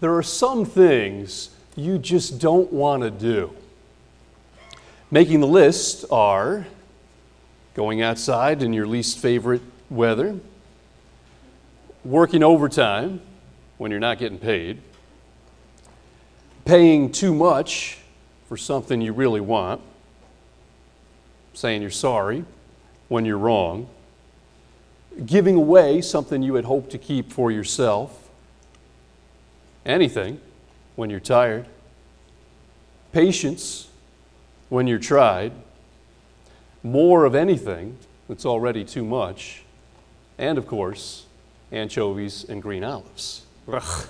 there are some things you just don't want to do. Making the list are going outside in your least favorite weather, working overtime when you're not getting paid, paying too much for something you really want, saying you're sorry when you're wrong, giving away something you had hoped to keep for yourself, anything when you're tired, patience when you're tried, more of anything that's already too much, and of course, anchovies and green olives. Ugh.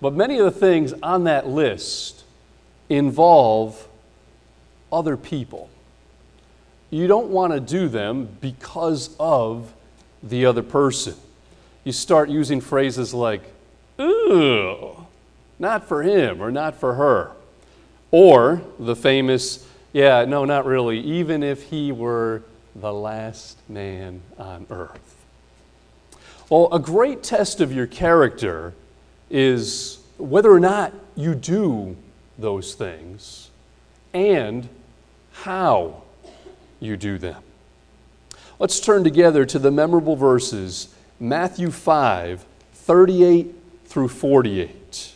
But many of the things on that list involve other people. You don't want to do them because of the other person. You start using phrases like, ooh, not for him or not for her. Or the famous, yeah, no, not really, even if he were the last man on earth. Well, a great test of your character is whether or not you do those things and how you do them. Let's turn together to the memorable verses Matthew 5 38 through 48.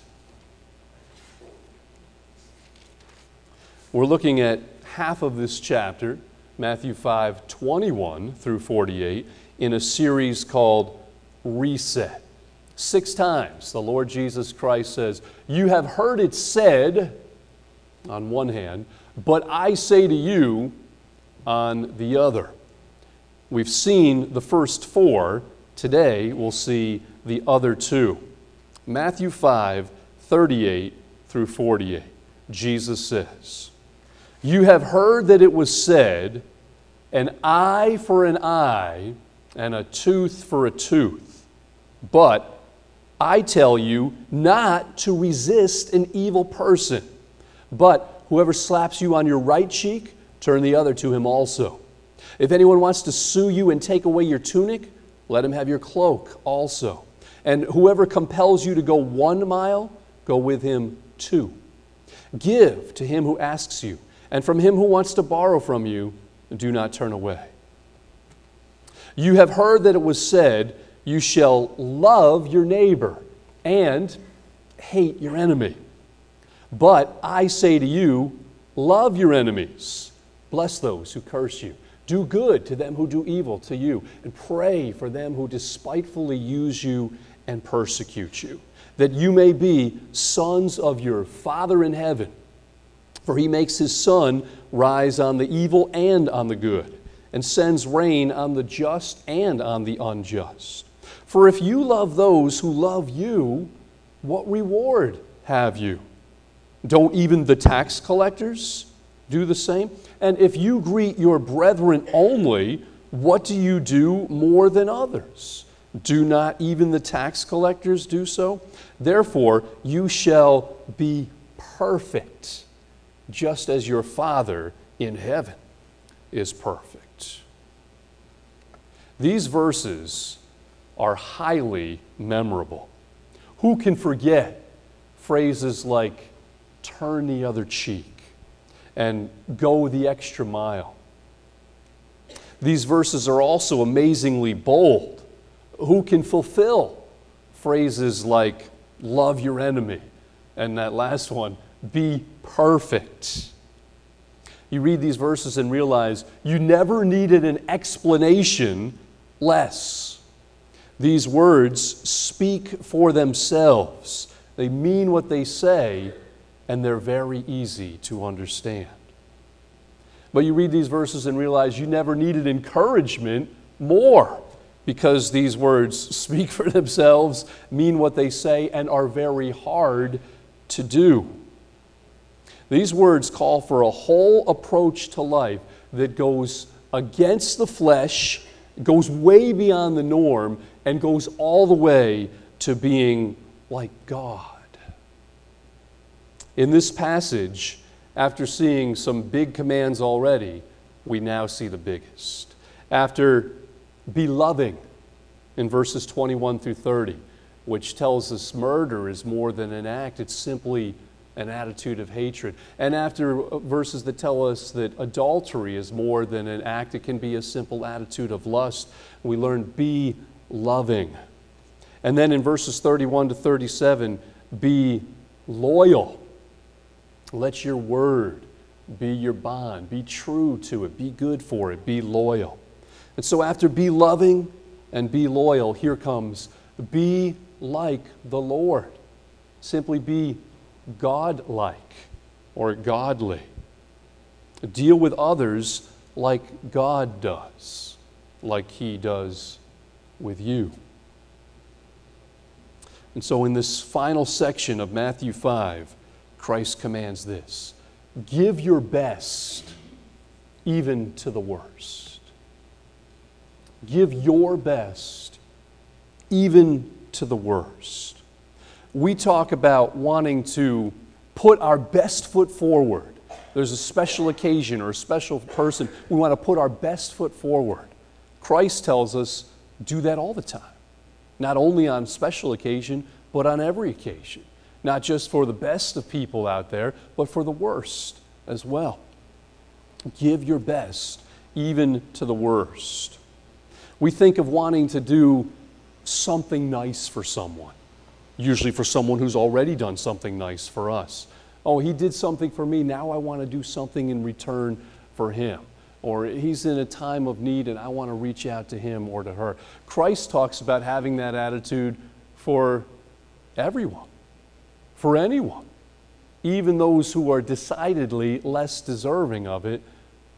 We're looking at half of this chapter, Matthew 5 21 through 48, in a series called Reset. Six times the Lord Jesus Christ says, You have heard it said, on one hand, but I say to you, on the other. We've seen the first four. Today we'll see the other two. Matthew 5 38 through 48. Jesus says, You have heard that it was said, an eye for an eye and a tooth for a tooth. But I tell you not to resist an evil person. But whoever slaps you on your right cheek, turn the other to him also. If anyone wants to sue you and take away your tunic, let him have your cloak also. And whoever compels you to go one mile, go with him two. Give to him who asks you, and from him who wants to borrow from you, do not turn away. You have heard that it was said, You shall love your neighbor and hate your enemy. But I say to you, love your enemies, bless those who curse you, do good to them who do evil to you, and pray for them who despitefully use you and persecute you, that you may be sons of your Father in heaven. For he makes his sun rise on the evil and on the good, and sends rain on the just and on the unjust. For if you love those who love you, what reward have you? Don't even the tax collectors do the same? And if you greet your brethren only, what do you do more than others? Do not even the tax collectors do so? Therefore, you shall be perfect, just as your Father in heaven is perfect. These verses are highly memorable. Who can forget phrases like, turn the other cheek and go the extra mile. These verses are also amazingly bold. Who can fulfill phrases like, love your enemy, and that last one, be perfect? You read these verses and realize you never needed an explanation less. These words speak for themselves. They mean what they say, and they're very easy to understand. But you read these verses and realize you never needed encouragement more because these words speak for themselves, mean what they say, and are very hard to do. These words call for a whole approach to life that goes against the flesh, goes way beyond the norm, and goes all the way to being like God. In this passage, after seeing some big commands already, we now see the biggest. After be loving in verses 21 through 30, which tells us murder is more than an act, it's simply an attitude of hatred. And after uh, verses that tell us that adultery is more than an act, it can be a simple attitude of lust. We learn be loving. And then in verses 31 to 37, be loyal. Let your word be your bond. Be true to it. Be good for it. Be loyal. And so, after be loving and be loyal, here comes be like the Lord. Simply be God-like or godly. Deal with others like God does, like He does with you. And so, in this final section of Matthew 5, Christ commands this give your best, even to the worst. Give your best, even to the worst. We talk about wanting to put our best foot forward. There's a special occasion or a special person, we want to put our best foot forward. Christ tells us do that all the time, not only on special occasion, but on every occasion not just for the best of people out there, but for the worst as well. Give your best, even to the worst. We think of wanting to do something nice for someone, usually for someone who's already done something nice for us. Oh, he did something for me, now I want to do something in return for him. Or he's in a time of need and I want to reach out to him or to her. Christ talks about having that attitude for everyone for anyone, even those who are decidedly less deserving of it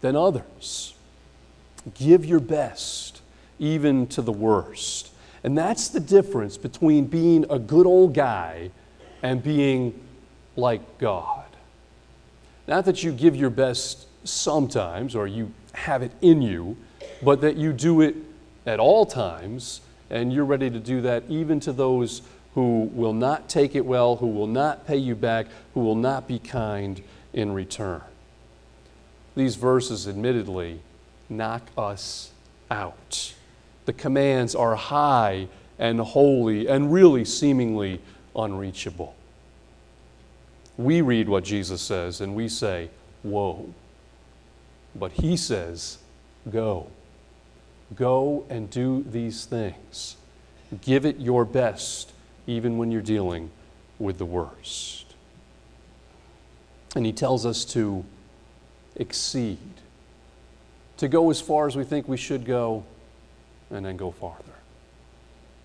than others. Give your best, even to the worst. And that's the difference between being a good old guy and being like God. Not that you give your best sometimes or you have it in you, but that you do it at all times and you're ready to do that even to those who will not take it well, who will not pay you back, who will not be kind in return. These verses, admittedly, knock us out. The commands are high and holy and really seemingly unreachable. We read what Jesus says and we say, Whoa. But he says, Go. Go and do these things. Give it your best even when you're dealing with the worst. And he tells us to exceed, to go as far as we think we should go, and then go farther.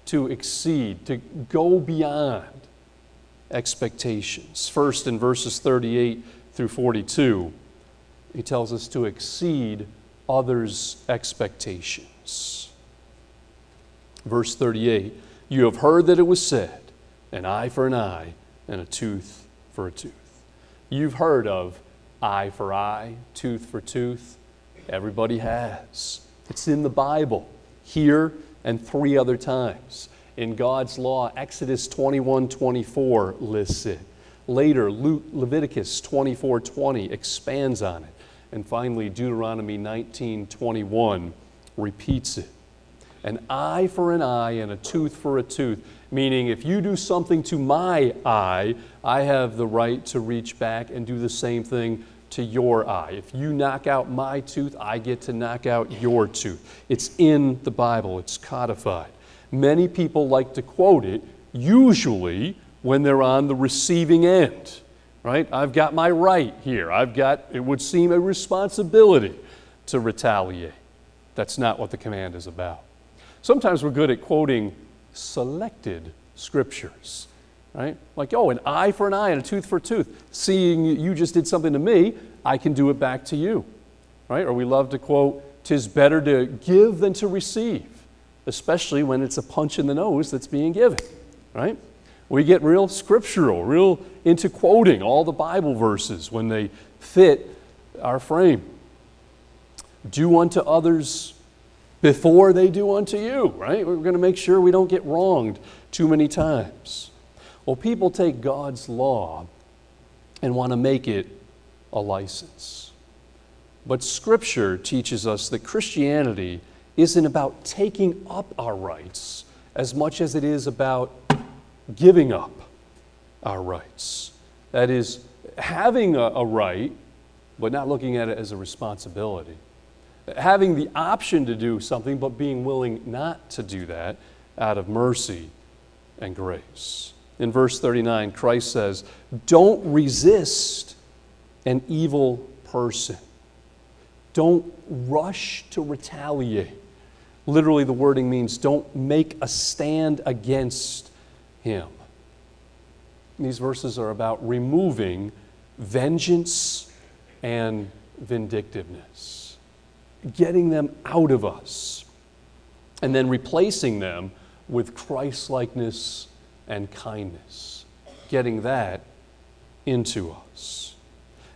To exceed, to go beyond expectations. First, in verses 38 through 42, he tells us to exceed others' expectations. Verse 38 you have heard that it was said, an eye for an eye and a tooth for a tooth. You've heard of eye for eye, tooth for tooth. Everybody has. It's in the Bible, here and three other times. In God's law, Exodus 21 24 lists it. Later, Leviticus 24 20 expands on it. And finally, Deuteronomy 19 21 repeats it an eye for an eye and a tooth for a tooth. Meaning, if you do something to my eye, I have the right to reach back and do the same thing to your eye. If you knock out my tooth, I get to knock out your tooth. It's in the Bible, it's codified. Many people like to quote it, usually when they're on the receiving end, right? I've got my right here. I've got, it would seem, a responsibility to retaliate. That's not what the command is about. Sometimes we're good at quoting selected scriptures, right? Like, oh, an eye for an eye and a tooth for a tooth. Seeing you just did something to me, I can do it back to you, right? Or we love to quote, tis better to give than to receive, especially when it's a punch in the nose that's being given, right? We get real scriptural, real into quoting all the Bible verses when they fit our frame. Do unto others before they do unto you, right? We're going to make sure we don't get wronged too many times. Well, people take God's law and want to make it a license. But Scripture teaches us that Christianity isn't about taking up our rights as much as it is about giving up our rights. That is, having a, a right, but not looking at it as a responsibility. Having the option to do something, but being willing not to do that out of mercy and grace. In verse 39, Christ says, Don't resist an evil person. Don't rush to retaliate. Literally, the wording means don't make a stand against him. These verses are about removing vengeance and vindictiveness, getting them out of us, and then replacing them with Christlikeness and kindness, getting that into us.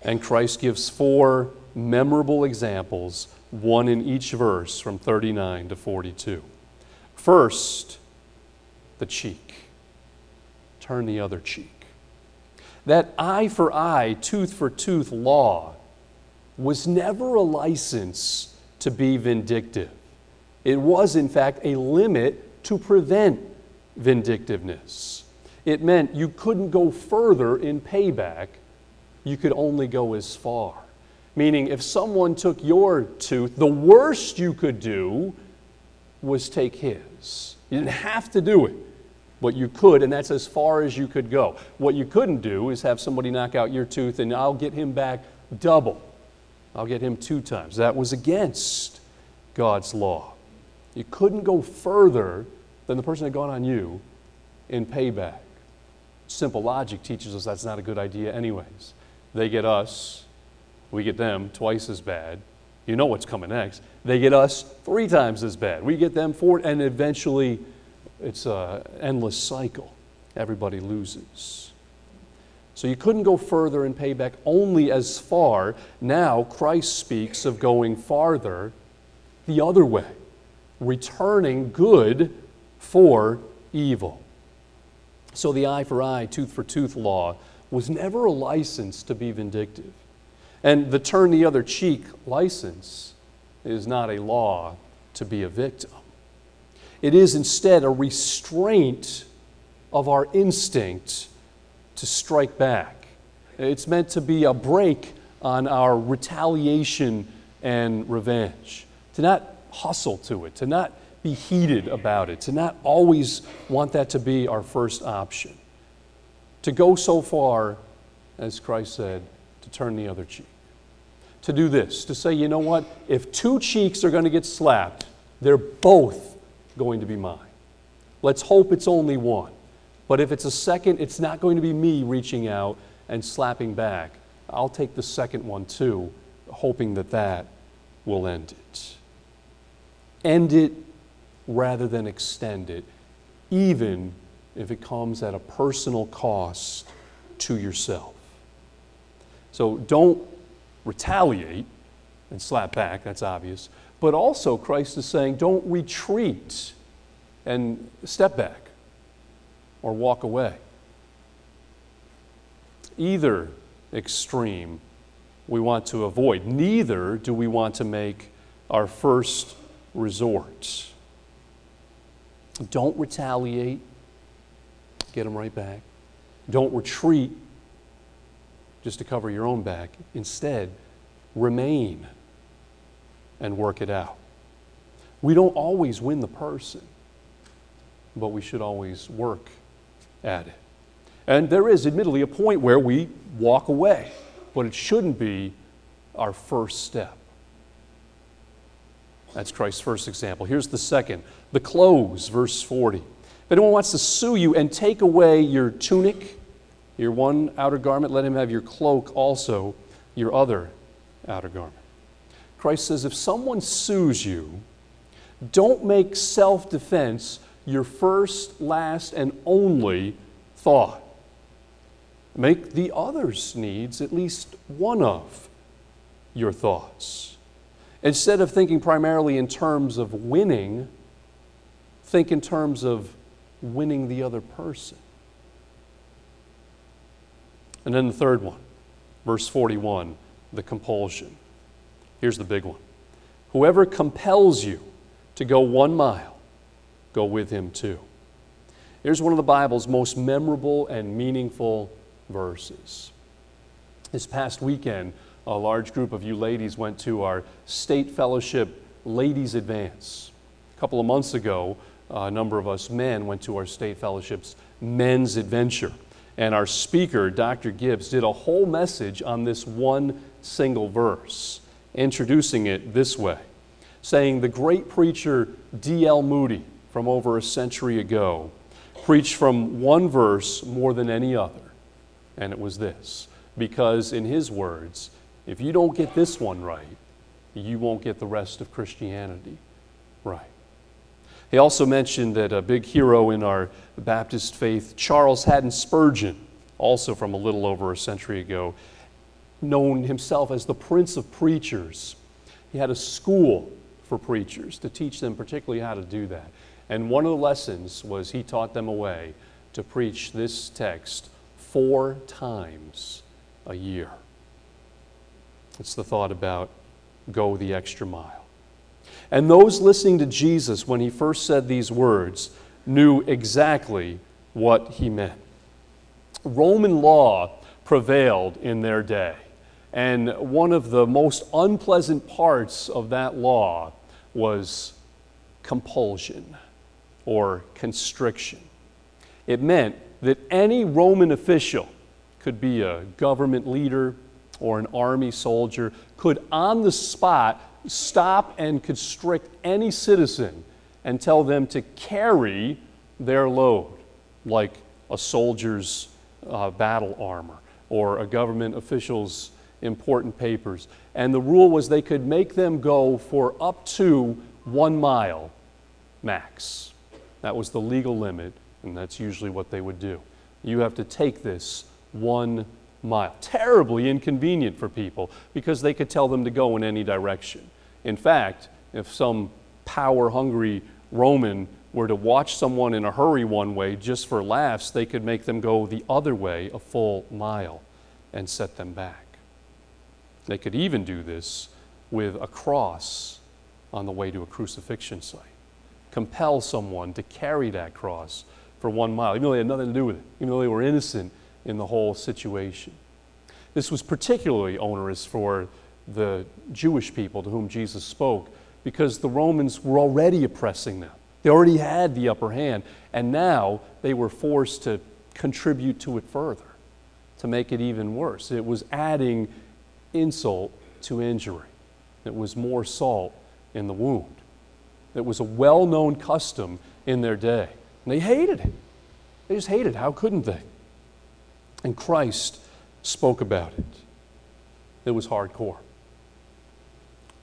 And Christ gives four memorable examples, one in each verse from 39 to 42. First, the cheek. Turn the other cheek. That eye for eye, tooth for tooth law was never a license to be vindictive. It was, in fact, a limit to prevent vindictiveness. It meant you couldn't go further in payback, you could only go as far. Meaning, if someone took your tooth, the worst you could do was take his. You didn't have to do it, but you could, and that's as far as you could go. What you couldn't do is have somebody knock out your tooth and I'll get him back double. I'll get him two times. That was against God's law. You couldn't go further than the person had gone on you in payback. Simple logic teaches us that's not a good idea, anyways. They get us, we get them twice as bad. You know what's coming next. They get us three times as bad. We get them four, and eventually it's an endless cycle. Everybody loses. So you couldn't go further and pay back only as far. Now Christ speaks of going farther the other way, returning good for evil. So the eye for eye, tooth for tooth law was never a license to be vindictive. And the turn the other cheek license is not a law to be a victim. It is instead a restraint of our instinct to strike back. It's meant to be a break on our retaliation and revenge, to not hustle to it, to not be heated about it, to not always want that to be our first option. To go so far, as Christ said, to turn the other cheek. To do this, to say, you know what, if two cheeks are going to get slapped, they're both going to be mine. Let's hope it's only one. But if it's a second, it's not going to be me reaching out and slapping back. I'll take the second one too, hoping that that will end it. End it rather than extend it, even if it comes at a personal cost to yourself. So don't retaliate and slap back, that's obvious. But also, Christ is saying, don't retreat and step back or walk away. Either extreme we want to avoid, neither do we want to make our first resort. Don't retaliate, get them right back. Don't retreat just to cover your own back. Instead, remain and work it out. We don't always win the person, but we should always work at it. And there is, admittedly, a point where we walk away, but it shouldn't be our first step. That's Christ's first example. Here's the second the clothes, verse 40. If anyone wants to sue you and take away your tunic, your one outer garment, let him have your cloak also, your other outer garment. Christ says if someone sues you, don't make self defense your first, last, and only thought. Make the other's needs at least one of your thoughts. Instead of thinking primarily in terms of winning, think in terms of winning the other person. And then the third one, verse 41, the compulsion. Here's the big one Whoever compels you to go one mile, go with him too. Here's one of the Bible's most memorable and meaningful verses. This past weekend, a large group of you ladies went to our State Fellowship Ladies Advance. A couple of months ago, a number of us men went to our State Fellowship's Men's Adventure. And our speaker, Dr. Gibbs, did a whole message on this one single verse, introducing it this way saying, The great preacher D.L. Moody from over a century ago preached from one verse more than any other, and it was this. Because, in his words, if you don't get this one right, you won't get the rest of Christianity right. He also mentioned that a big hero in our Baptist faith, Charles Haddon Spurgeon, also from a little over a century ago, known himself as the Prince of Preachers. He had a school for preachers to teach them particularly how to do that. And one of the lessons was he taught them a way to preach this text four times a year. It's the thought about go the extra mile. And those listening to Jesus when he first said these words knew exactly what he meant. Roman law prevailed in their day. And one of the most unpleasant parts of that law was compulsion or constriction. It meant that any Roman official could be a government leader or an army soldier, could on the spot stop and constrict any citizen and tell them to carry their load, like a soldier's uh, battle armor or a government official's important papers. And the rule was they could make them go for up to one mile max. That was the legal limit, and that's usually what they would do. You have to take this one mile. Terribly inconvenient for people because they could tell them to go in any direction. In fact, if some power hungry Roman were to watch someone in a hurry one way just for laughs, they could make them go the other way a full mile and set them back. They could even do this with a cross on the way to a crucifixion site. Compel someone to carry that cross for one mile, even though they had nothing to do with it, even though they were innocent in the whole situation. This was particularly onerous for the Jewish people to whom Jesus spoke because the Romans were already oppressing them. They already had the upper hand, and now they were forced to contribute to it further, to make it even worse. It was adding insult to injury, it was more salt in the wound. It was a well known custom in their day. And they hated it. They just hated it. How couldn't they? And Christ spoke about it. It was hardcore.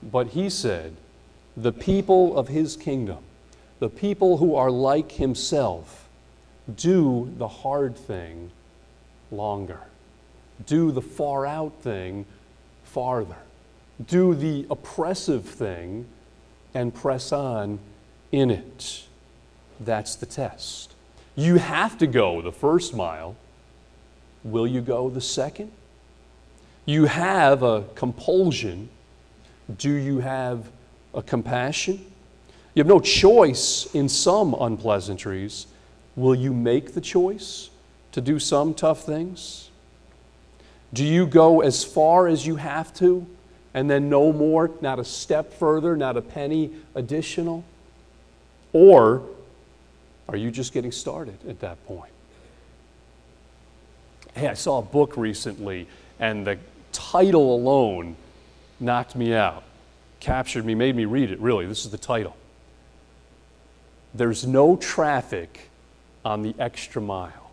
But he said, the people of his kingdom, the people who are like himself, do the hard thing longer, do the far out thing farther, do the oppressive thing and press on in it. That's the test. You have to go the first mile Will you go the second? You have a compulsion. Do you have a compassion? You have no choice in some unpleasantries. Will you make the choice to do some tough things? Do you go as far as you have to and then no more, not a step further, not a penny additional? Or are you just getting started at that point? Hey, I saw a book recently, and the title alone knocked me out, captured me, made me read it, really. This is the title There's No Traffic on the Extra Mile.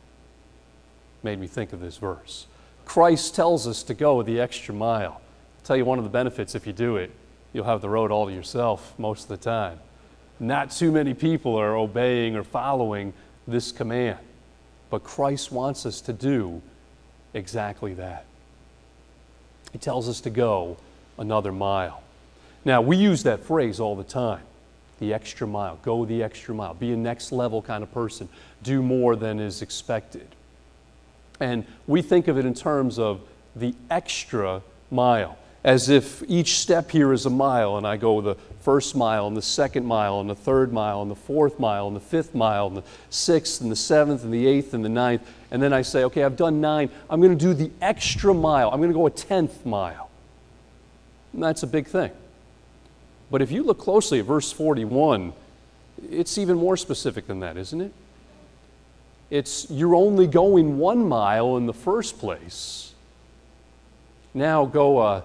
Made me think of this verse. Christ tells us to go the extra mile. I'll tell you one of the benefits if you do it, you'll have the road all to yourself most of the time. Not too many people are obeying or following this command, but Christ wants us to do exactly that. He tells us to go another mile. Now, we use that phrase all the time the extra mile. Go the extra mile. Be a next level kind of person. Do more than is expected. And we think of it in terms of the extra mile. As if each step here is a mile, and I go the first mile, and the second mile, and the third mile, and the fourth mile, and the fifth mile, and the sixth, and the seventh, and the eighth, and the ninth. And then I say, okay, I've done nine. I'm going to do the extra mile. I'm going to go a tenth mile. And that's a big thing. But if you look closely at verse 41, it's even more specific than that, isn't it? It's you're only going one mile in the first place. Now go a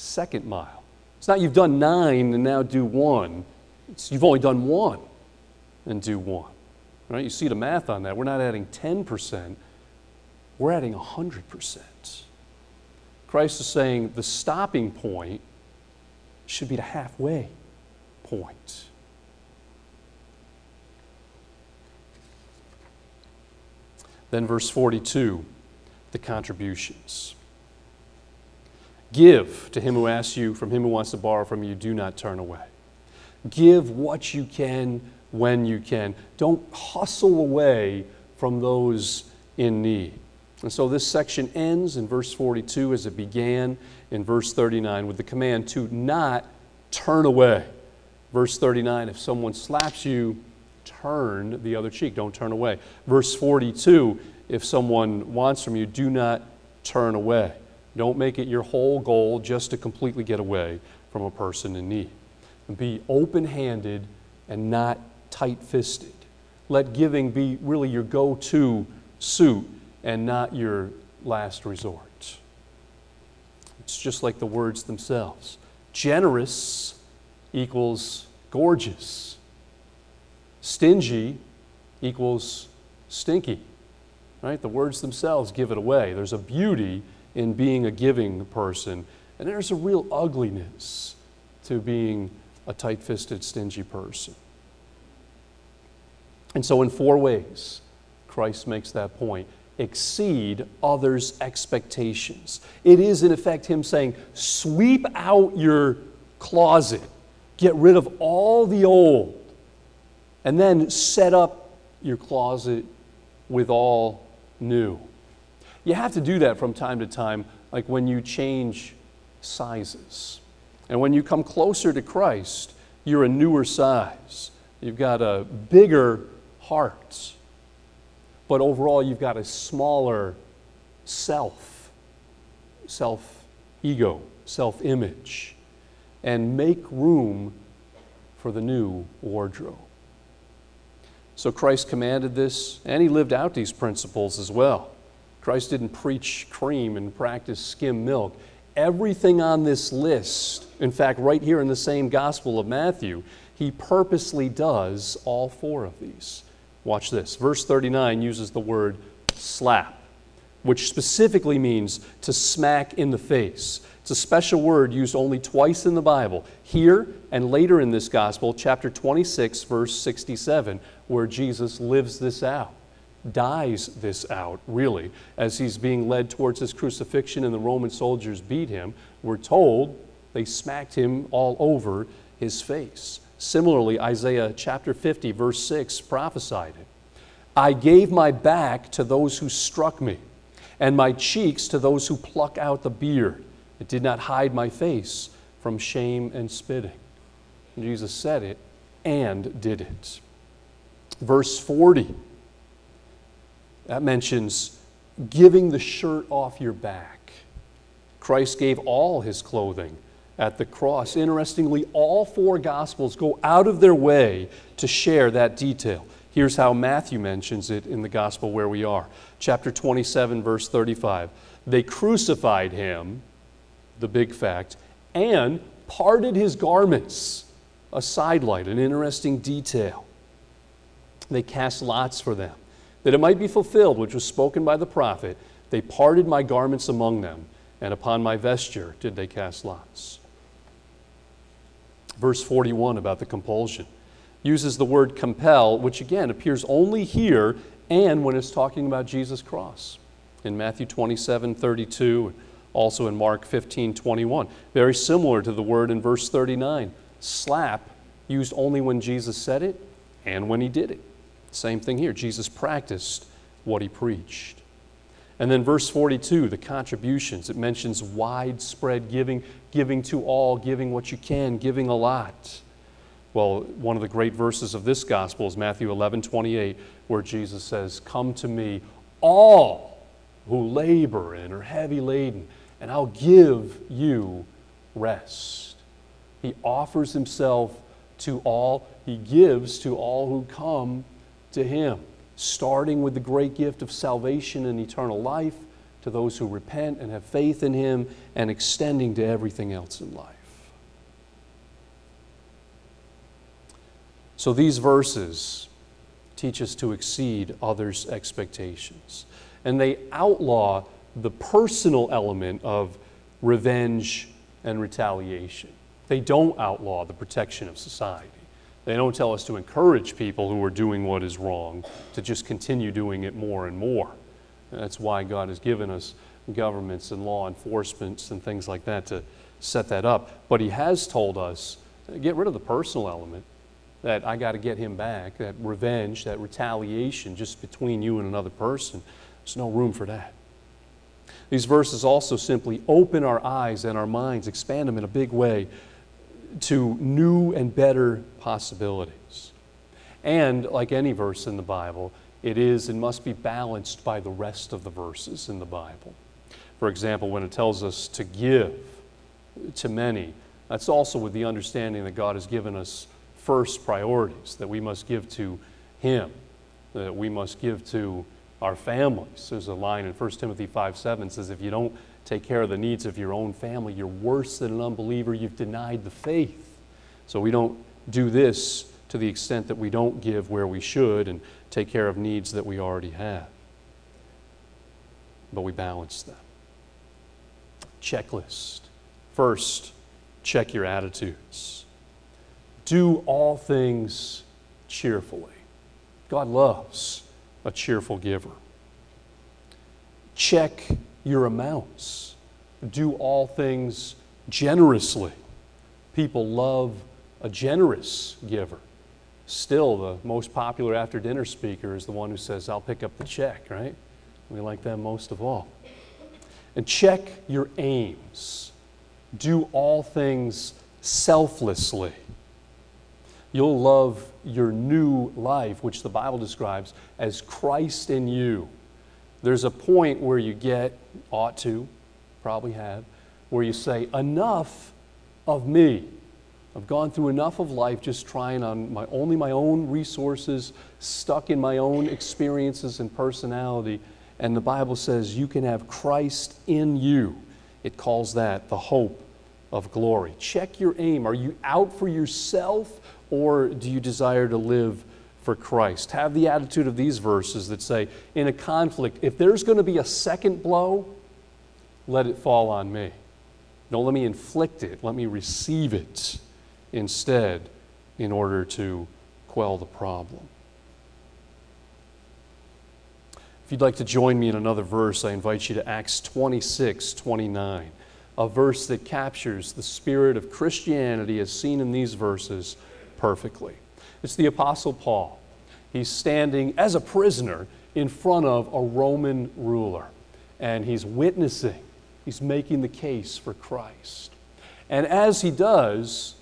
second mile. It's not you've done nine and now do one. It's you've only done one and do one. Right? You see the math on that. We're not adding 10%, we're adding 100%. Christ is saying the stopping point should be the halfway point. Then, verse 42, the contributions. Give to him who asks you, from him who wants to borrow from you, do not turn away. Give what you can when you can. Don't hustle away from those in need. And so this section ends in verse 42 as it began in verse 39 with the command to not turn away. Verse 39 if someone slaps you, turn the other cheek, don't turn away. Verse 42 if someone wants from you, do not turn away. Don't make it your whole goal just to completely get away from a person in need. Be open handed and not tight fisted. Let giving be really your go to suit and not your last resort. It's just like the words themselves. Generous equals gorgeous, stingy equals stinky. Right? The words themselves give it away. There's a beauty in being a giving person, and there's a real ugliness to being a tight fisted, stingy person. And so, in four ways, Christ makes that point exceed others' expectations. It is, in effect, Him saying, sweep out your closet, get rid of all the old, and then set up your closet with all new. You have to do that from time to time, like when you change sizes. And when you come closer to Christ, you're a newer size. You've got a bigger heart. But overall, you've got a smaller self, self ego, self image. And make room for the new wardrobe. So Christ commanded this, and he lived out these principles as well. Christ didn't preach cream and practice skim milk. Everything on this list, in fact, right here in the same Gospel of Matthew, he purposely does all four of these. Watch this. Verse 39 uses the word slap, which specifically means to smack in the face. It's a special word used only twice in the Bible, here and later in this gospel, chapter 26, verse 67, where Jesus lives this out, dies this out, really, as he's being led towards his crucifixion and the Roman soldiers beat him. We're told they smacked him all over his face. Similarly, Isaiah chapter 50, verse 6 prophesied it. I gave my back to those who struck me, and my cheeks to those who pluck out the beard. It did not hide my face from shame and spitting. Jesus said it and did it. Verse 40, that mentions giving the shirt off your back. Christ gave all his clothing at the cross. Interestingly, all four Gospels go out of their way to share that detail. Here's how Matthew mentions it in the Gospel where we are. Chapter 27, verse 35. They crucified him the big fact, and parted his garments. A sidelight, an interesting detail. They cast lots for them, that it might be fulfilled, which was spoken by the prophet. They parted my garments among them, and upon my vesture did they cast lots. Verse 41 about the compulsion uses the word compel, which again appears only here and when it's talking about Jesus' cross. In Matthew 27 32, also in Mark 15 21. Very similar to the word in verse 39. Slap, used only when Jesus said it and when he did it. Same thing here. Jesus practiced what he preached. And then verse 42, the contributions, it mentions widespread giving, giving to all, giving what you can, giving a lot. Well, one of the great verses of this gospel is Matthew 11 28, where Jesus says, Come to me, all who labor and are heavy laden, and I'll give you rest. He offers himself to all, he gives to all who come to him, starting with the great gift of salvation and eternal life to those who repent and have faith in him, and extending to everything else in life. So these verses teach us to exceed others' expectations. And they outlaw the personal element of revenge and retaliation. They don't outlaw the protection of society. They don't tell us to encourage people who are doing what is wrong to just continue doing it more and more. That's why God has given us governments and law enforcements and things like that to set that up. But He has told us get rid of the personal element that I got to get him back, that revenge, that retaliation just between you and another person. There's no room for that. These verses also simply open our eyes and our minds, expand them in a big way to new and better possibilities. And like any verse in the Bible, it is and must be balanced by the rest of the verses in the Bible. For example, when it tells us to give to many, that's also with the understanding that God has given us first priorities that we must give to Him, that we must give to our families. There's a line in 1 Timothy 5 7 says, If you don't take care of the needs of your own family, you're worse than an unbeliever. You've denied the faith. So we don't do this to the extent that we don't give where we should and take care of needs that we already have. But we balance them. Checklist. First, check your attitudes do all things cheerfully. God loves a cheerful giver. Check your amounts. Do all things generously. People love a generous giver. Still, the most popular after dinner speaker is the one who says, I'll pick up the check, right? We like them most of all. And check your aims. Do all things selflessly. You'll love your new life, which the Bible describes as Christ in you. There's a point where you get, ought to, probably have, where you say, enough of me. I've gone through enough of life just trying on my, only my own resources, stuck in my own experiences and personality. And the Bible says you can have Christ in you. It calls that the hope of glory. Check your aim. Are you out for yourself or do you desire to live for Christ? Have the attitude of these verses that say, in a conflict, if there's going to be a second blow, let it fall on me. Don't let me inflict it, let me receive it instead in order to quell the problem. If you'd like to join me in another verse, I invite you to Acts 26 29, a verse that captures the spirit of Christianity as seen in these verses perfectly. It's the Apostle Paul. He's standing as a prisoner in front of a Roman ruler, and he's witnessing, he's making the case for Christ. And as he does,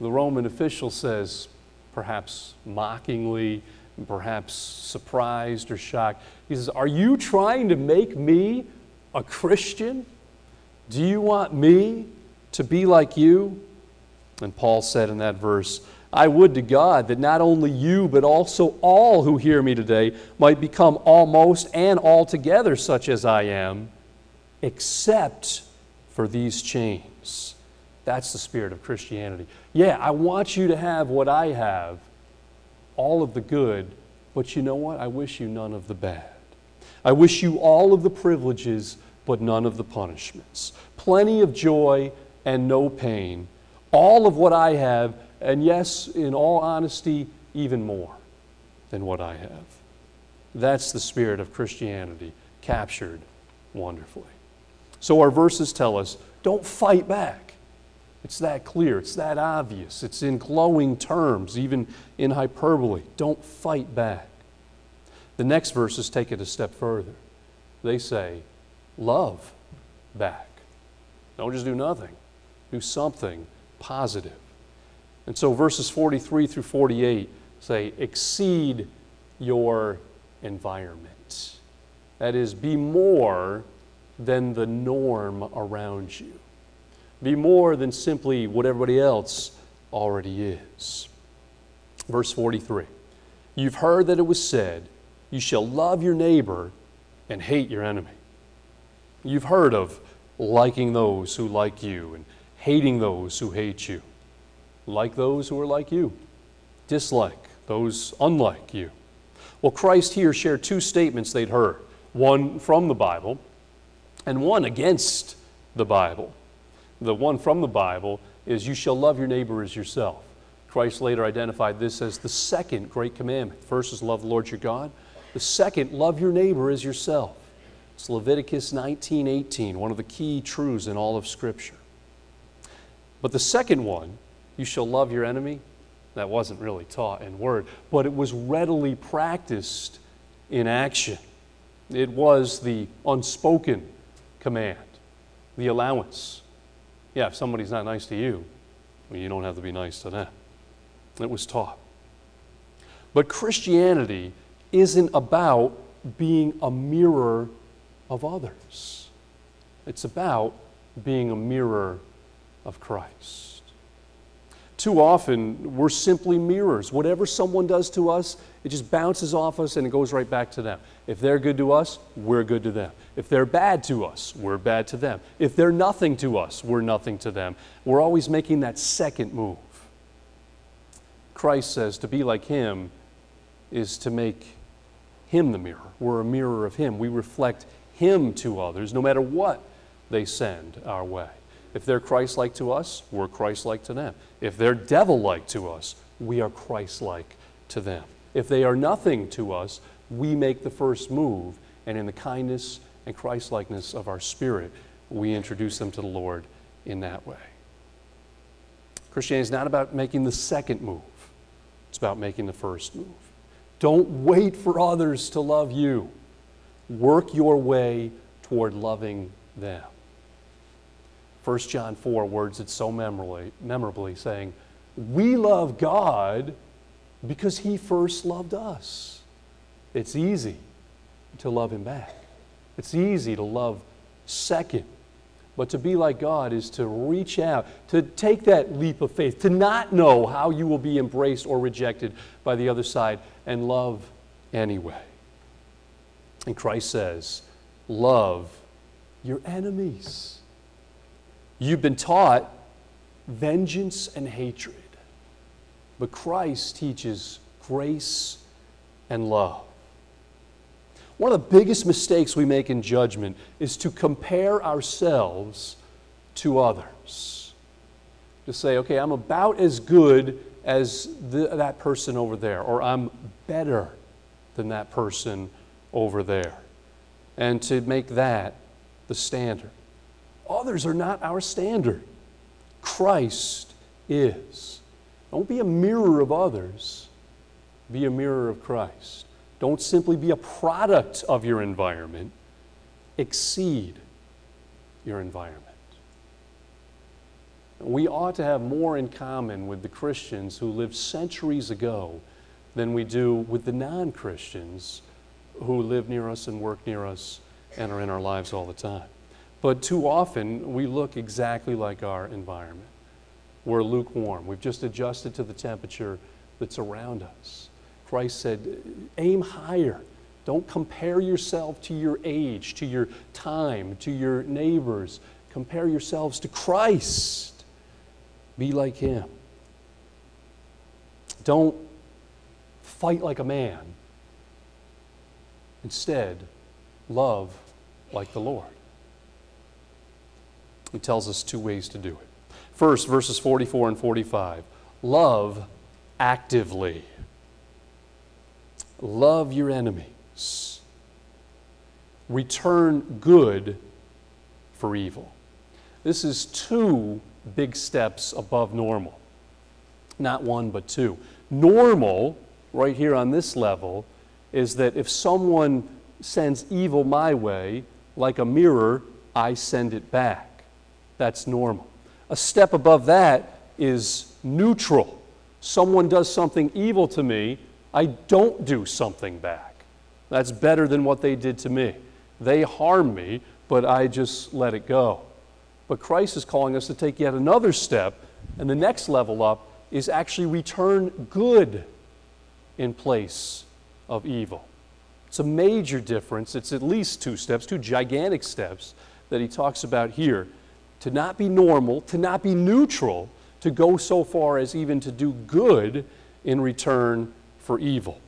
the Roman official says, perhaps mockingly, perhaps surprised or shocked, he says, Are you trying to make me a Christian? Do you want me to be like you? And Paul said in that verse, I would to God that not only you, but also all who hear me today might become almost and altogether such as I am, except for these chains. That's the spirit of Christianity. Yeah, I want you to have what I have, all of the good, but you know what? I wish you none of the bad. I wish you all of the privileges, but none of the punishments. Plenty of joy and no pain. All of what I have and yes, in all honesty, even more than what I have. That's the spirit of Christianity captured wonderfully. So our verses tell us don't fight back. It's that clear, it's that obvious, it's in glowing terms, even in hyperbole. Don't fight back. The next verses take it a step further. they say, love back. Don't just do nothing, do something positive. And so verses 43 through 48 say, exceed your environment. That is, be more than the norm around you. Be more than simply what everybody else already is. Verse 43 You've heard that it was said, You shall love your neighbor and hate your enemy. You've heard of liking those who like you and hating those who hate you. Like those who are like you, dislike those unlike you. Well, Christ here shared two statements they'd heard one from the Bible and one against the Bible. The one from the Bible is, You shall love your neighbor as yourself. Christ later identified this as the second great commandment. First is love the Lord your God. The second, love your neighbor as yourself. It's Leviticus 19 18, one of the key truths in all of Scripture. But the second one, you shall love your enemy, that wasn't really taught in word, but it was readily practiced in action. It was the unspoken command, the allowance. Yeah, if somebody's not nice to you, well, you don't have to be nice to them. It was taught. But Christianity isn't about being a mirror of others, it's about being a mirror of Christ. Too often, we're simply mirrors. Whatever someone does to us, it just bounces off us and it goes right back to them. If they're good to us, we're good to them. If they're bad to us, we're bad to them. If they're nothing to us, we're nothing to them. We're always making that second move. Christ says to be like Him is to make Him the mirror. We're a mirror of Him. We reflect Him to others no matter what they send our way. If they're Christ like to us, we're Christ like to them. If they're devil like to us, we are Christ like to them. If they are nothing to us, we make the first move, and in the kindness and Christ likeness of our spirit, we introduce them to the Lord in that way. Christianity is not about making the second move, it's about making the first move. Don't wait for others to love you, work your way toward loving them. 1 John 4 words it so memorably, memorably saying, We love God because He first loved us. It's easy to love Him back, it's easy to love second. But to be like God is to reach out, to take that leap of faith, to not know how you will be embraced or rejected by the other side, and love anyway. And Christ says, Love your enemies. You've been taught vengeance and hatred, but Christ teaches grace and love. One of the biggest mistakes we make in judgment is to compare ourselves to others. To say, okay, I'm about as good as the, that person over there, or I'm better than that person over there. And to make that the standard. Others are not our standard. Christ is. Don't be a mirror of others, be a mirror of Christ. Don't simply be a product of your environment, exceed your environment. We ought to have more in common with the Christians who lived centuries ago than we do with the non Christians who live near us and work near us and are in our lives all the time. But too often, we look exactly like our environment. We're lukewarm. We've just adjusted to the temperature that's around us. Christ said, aim higher. Don't compare yourself to your age, to your time, to your neighbors. Compare yourselves to Christ. Be like Him. Don't fight like a man. Instead, love like the Lord. He tells us two ways to do it. First, verses 44 and 45 love actively. Love your enemies. Return good for evil. This is two big steps above normal. Not one, but two. Normal, right here on this level, is that if someone sends evil my way, like a mirror, I send it back. That's normal. A step above that is neutral. Someone does something evil to me, I don't do something back. That's better than what they did to me. They harm me, but I just let it go. But Christ is calling us to take yet another step, and the next level up is actually return good in place of evil. It's a major difference. It's at least two steps, two gigantic steps that he talks about here. To not be normal, to not be neutral, to go so far as even to do good in return for evil.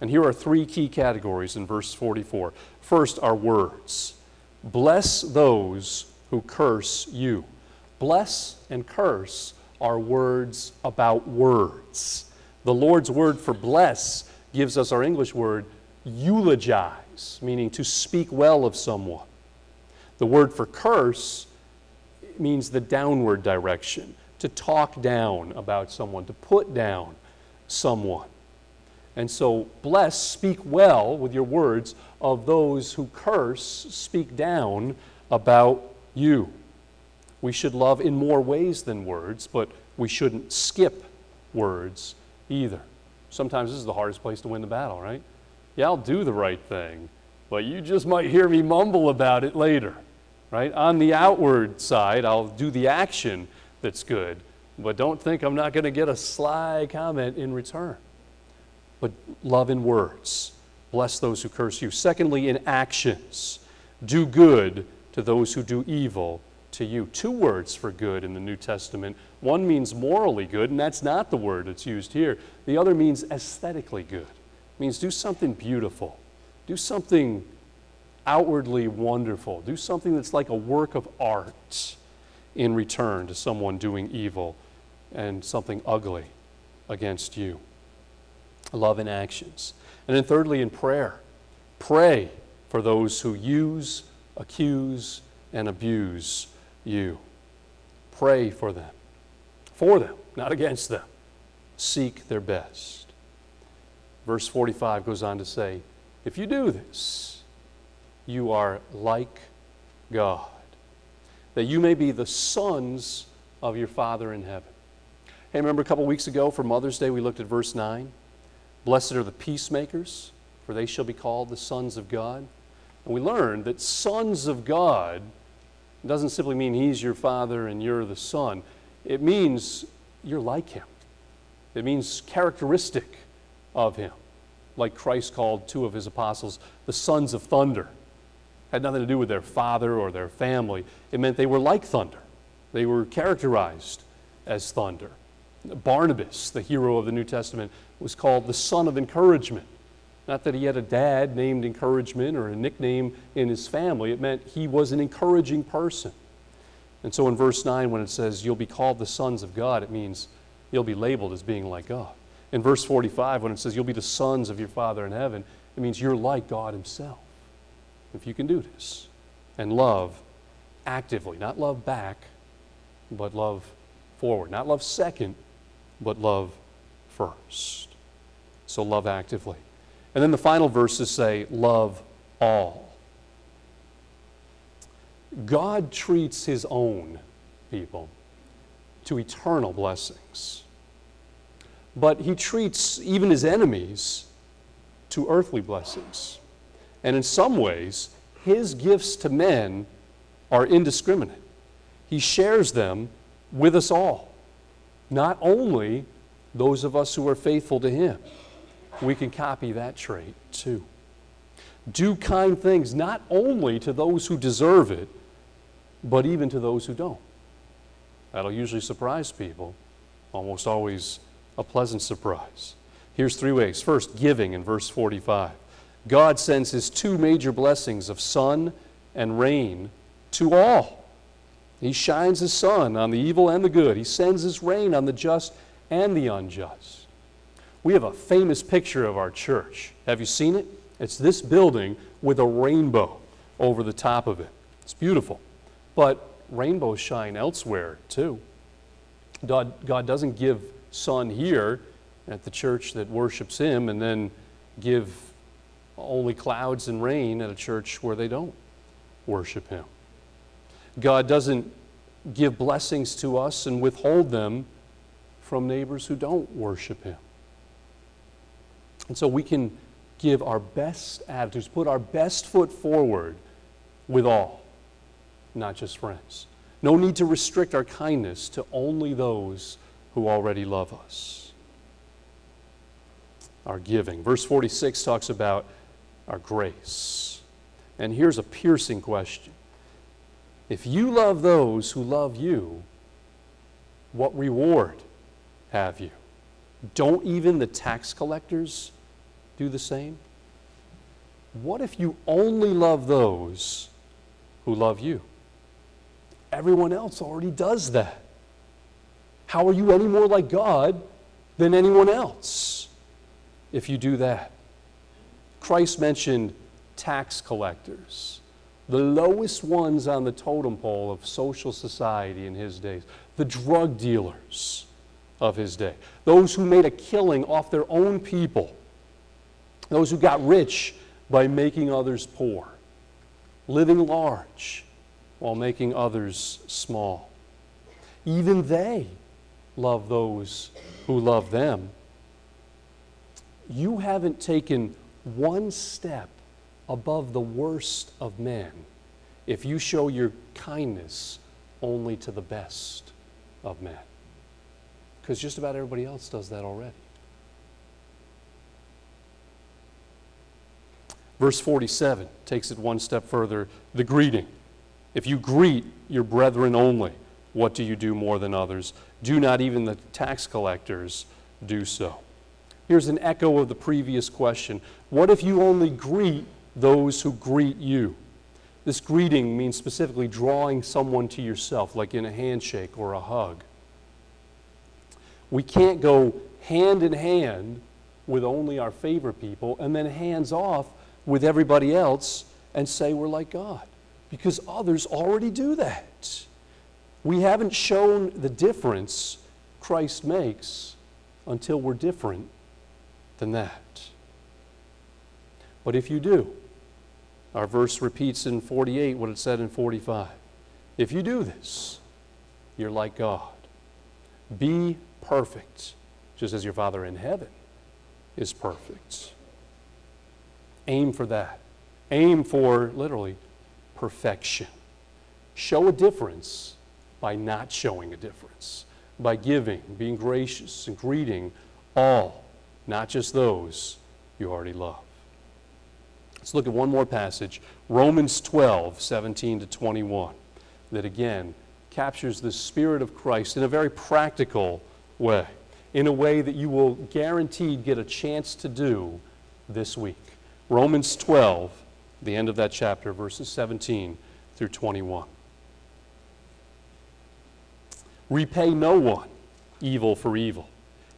And here are three key categories in verse 44. First are words. Bless those who curse you. Bless and curse are words about words. The Lord's word for bless gives us our English word eulogize, meaning to speak well of someone. The word for curse means the downward direction, to talk down about someone, to put down someone. And so, bless, speak well with your words of those who curse, speak down about you. We should love in more ways than words, but we shouldn't skip words either. Sometimes this is the hardest place to win the battle, right? Yeah, I'll do the right thing, but you just might hear me mumble about it later, right? On the outward side, I'll do the action that's good, but don't think I'm not going to get a sly comment in return but love in words. Bless those who curse you. Secondly, in actions. Do good to those who do evil to you. Two words for good in the New Testament. One means morally good, and that's not the word that's used here. The other means aesthetically good. It means do something beautiful. Do something outwardly wonderful. Do something that's like a work of art in return to someone doing evil and something ugly against you love in actions. And then, thirdly, in prayer, pray for those who use, accuse, and abuse you. Pray for them, for them, not against them. Seek their best. Verse 45 goes on to say, If you do this, you are like God, that you may be the sons of your Father in heaven. Hey, remember a couple weeks ago for Mother's Day, we looked at verse 9? Blessed are the peacemakers, for they shall be called the sons of God. And we learned that sons of God doesn't simply mean he's your father and you're the son. It means you're like him. It means characteristic of him. Like Christ called two of his apostles the sons of thunder. Had nothing to do with their father or their family. It meant they were like thunder. They were characterized as thunder. Barnabas, the hero of the New Testament, was called the son of encouragement. Not that he had a dad named encouragement or a nickname in his family, it meant he was an encouraging person. And so in verse 9, when it says, You'll be called the sons of God, it means you'll be labeled as being like God. In verse 45, when it says, You'll be the sons of your Father in heaven, it means you're like God Himself. If you can do this and love actively, not love back, but love forward, not love second, but love first. So love actively. And then the final verses say, love all. God treats his own people to eternal blessings. But he treats even his enemies to earthly blessings. And in some ways, his gifts to men are indiscriminate. He shares them with us all, not only those of us who are faithful to him we can copy that trait too. Do kind things not only to those who deserve it, but even to those who don't. That'll usually surprise people, almost always a pleasant surprise. Here's three ways. First, giving in verse 45. God sends his two major blessings of sun and rain to all. He shines his sun on the evil and the good. He sends his rain on the just and the unjust. We have a famous picture of our church. Have you seen it? It's this building with a rainbow over the top of it. It's beautiful. But rainbows shine elsewhere too. God, God doesn't give sun here at the church that worships Him and then give only clouds and rain at a church where they don't worship Him. God doesn't give blessings to us and withhold them from neighbors who don't worship Him. And so we can give our best attitudes, put our best foot forward with all, not just friends. No need to restrict our kindness to only those who already love us. Our giving. Verse 46 talks about our grace. And here's a piercing question If you love those who love you, what reward have you? Don't even the tax collectors do the same? What if you only love those who love you? Everyone else already does that. How are you any more like God than anyone else if you do that? Christ mentioned tax collectors, the lowest ones on the totem pole of social society in his days, the drug dealers of his day, those who made a killing off their own people, those who got rich by making others poor, living large while making others small. Even they love those who love them. You haven't taken one step above the worst of men if you show your kindness only to the best of men. Because just about everybody else does that already. Verse 47 takes it one step further the greeting. If you greet your brethren only, what do you do more than others? Do not even the tax collectors do so. Here's an echo of the previous question What if you only greet those who greet you? This greeting means specifically drawing someone to yourself, like in a handshake or a hug. We can't go hand in hand with only our favorite people and then hands off with everybody else and say we're like God because others already do that. We haven't shown the difference Christ makes until we're different than that. But if you do, our verse repeats in 48 what it said in 45. If you do this, you're like God. Be perfect, just as your Father in heaven is perfect. Aim for that. Aim for, literally, perfection. Show a difference by not showing a difference, by giving, being gracious, and greeting all, not just those you already love. Let's look at one more passage Romans 12, 17 to 21, that again captures the Spirit of Christ in a very practical way, in a way that you will guaranteed get a chance to do this week. Romans 12, the end of that chapter, verses 17 through 21. Repay no one evil for evil.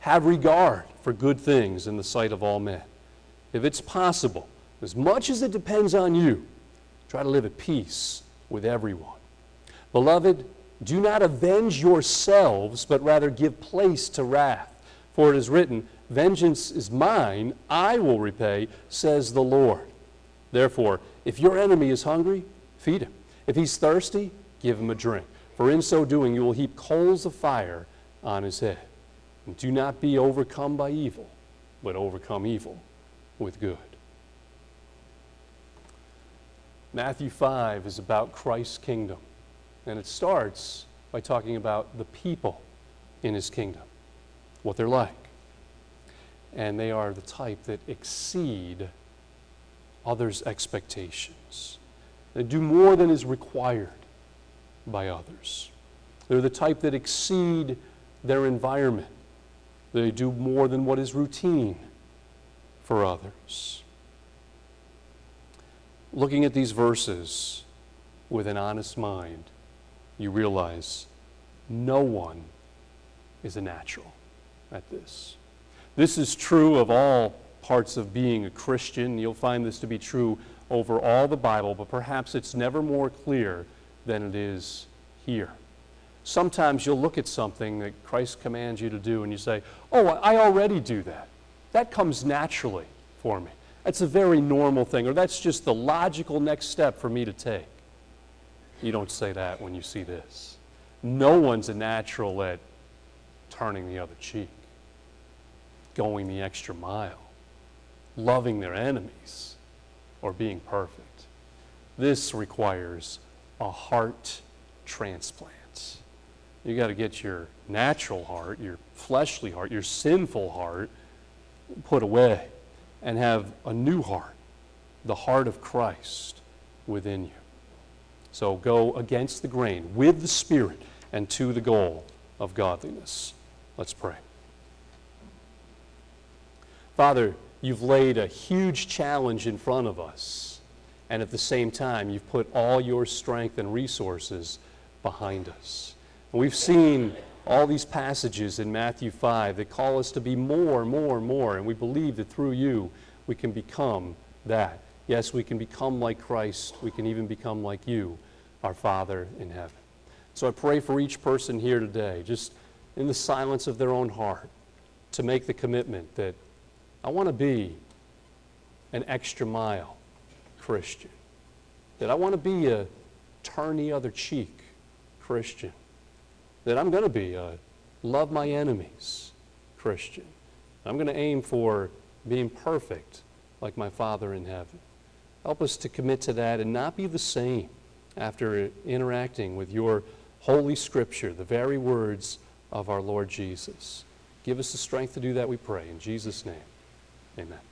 Have regard for good things in the sight of all men. If it's possible, as much as it depends on you, try to live at peace with everyone. Beloved, do not avenge yourselves, but rather give place to wrath. For it is written, Vengeance is mine, I will repay, says the Lord. Therefore, if your enemy is hungry, feed him. If he's thirsty, give him a drink. For in so doing, you will heap coals of fire on his head. Do not be overcome by evil, but overcome evil with good. Matthew 5 is about Christ's kingdom, and it starts by talking about the people in his kingdom, what they're like and they are the type that exceed others' expectations. They do more than is required by others. They're the type that exceed their environment. They do more than what is routine for others. Looking at these verses with an honest mind, you realize no one is a natural at this. This is true of all parts of being a Christian. You'll find this to be true over all the Bible, but perhaps it's never more clear than it is here. Sometimes you'll look at something that Christ commands you to do and you say, Oh, I already do that. That comes naturally for me. That's a very normal thing, or that's just the logical next step for me to take. You don't say that when you see this. No one's a natural at turning the other cheek, going the extra mile, loving their enemies, or being perfect. This requires a heart transplant. You got to get your natural heart, your fleshly heart, your sinful heart put away and have a new heart, the heart of Christ within you. So go against the grain with the Spirit and to the goal of godliness. Let's pray. Father, you've laid a huge challenge in front of us, and at the same time, you've put all your strength and resources behind us. And we've seen all these passages in Matthew 5 that call us to be more, more, and more, and we believe that through you we can become that. Yes, we can become like Christ. We can even become like you, our Father in heaven. So I pray for each person here today, just in the silence of their own heart, to make the commitment that I want to be an extra mile Christian, that I want to be a turn the other cheek Christian, that I'm going to be a love my enemies Christian. I'm going to aim for being perfect like my Father in heaven. Help us to commit to that and not be the same after interacting with your Holy Scripture, the very words of our Lord Jesus. Give us the strength to do that, we pray. In Jesus' name, amen.